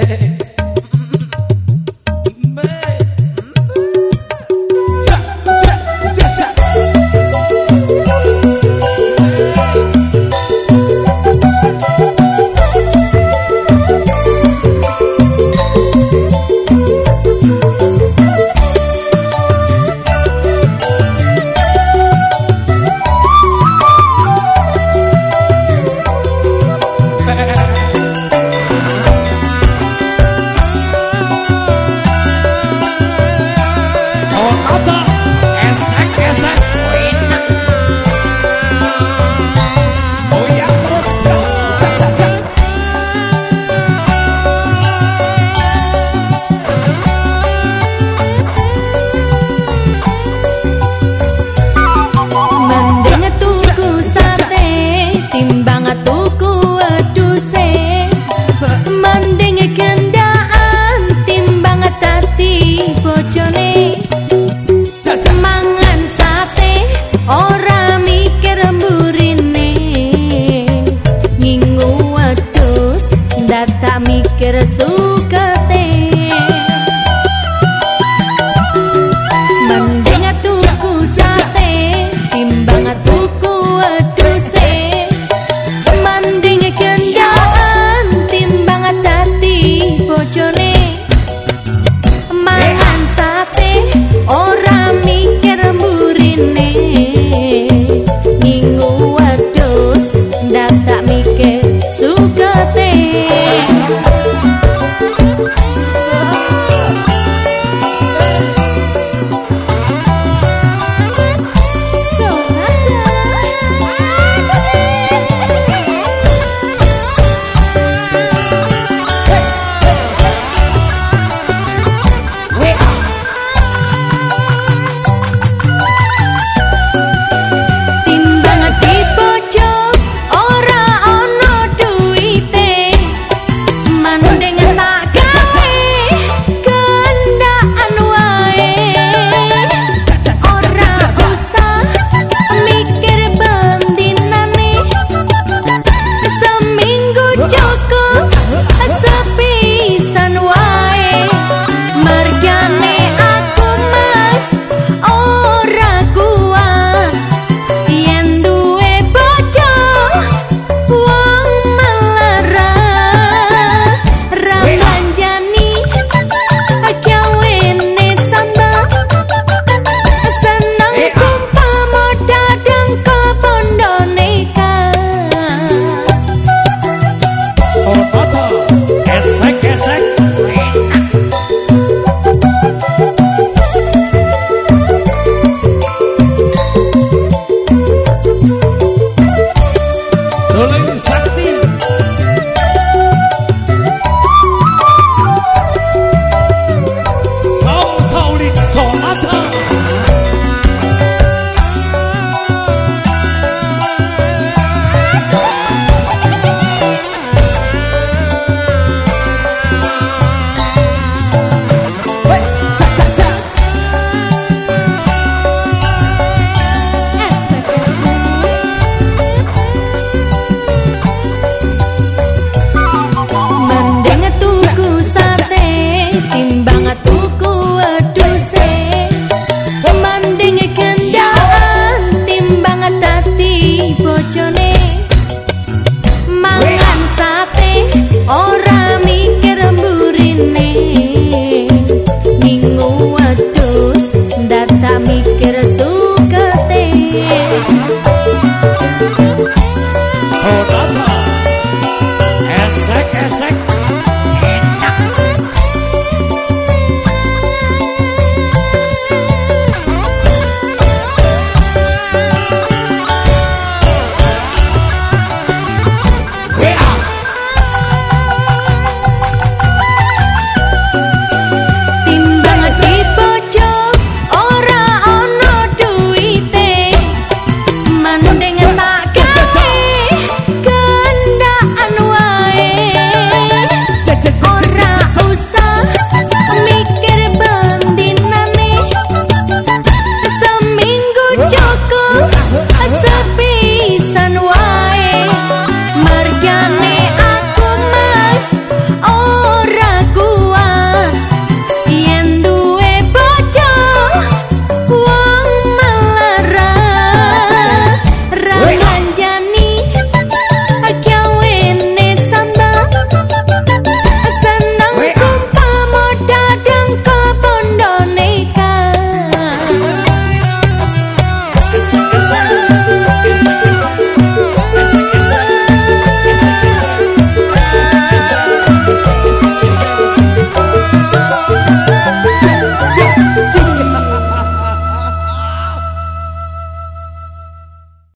Hey. ladies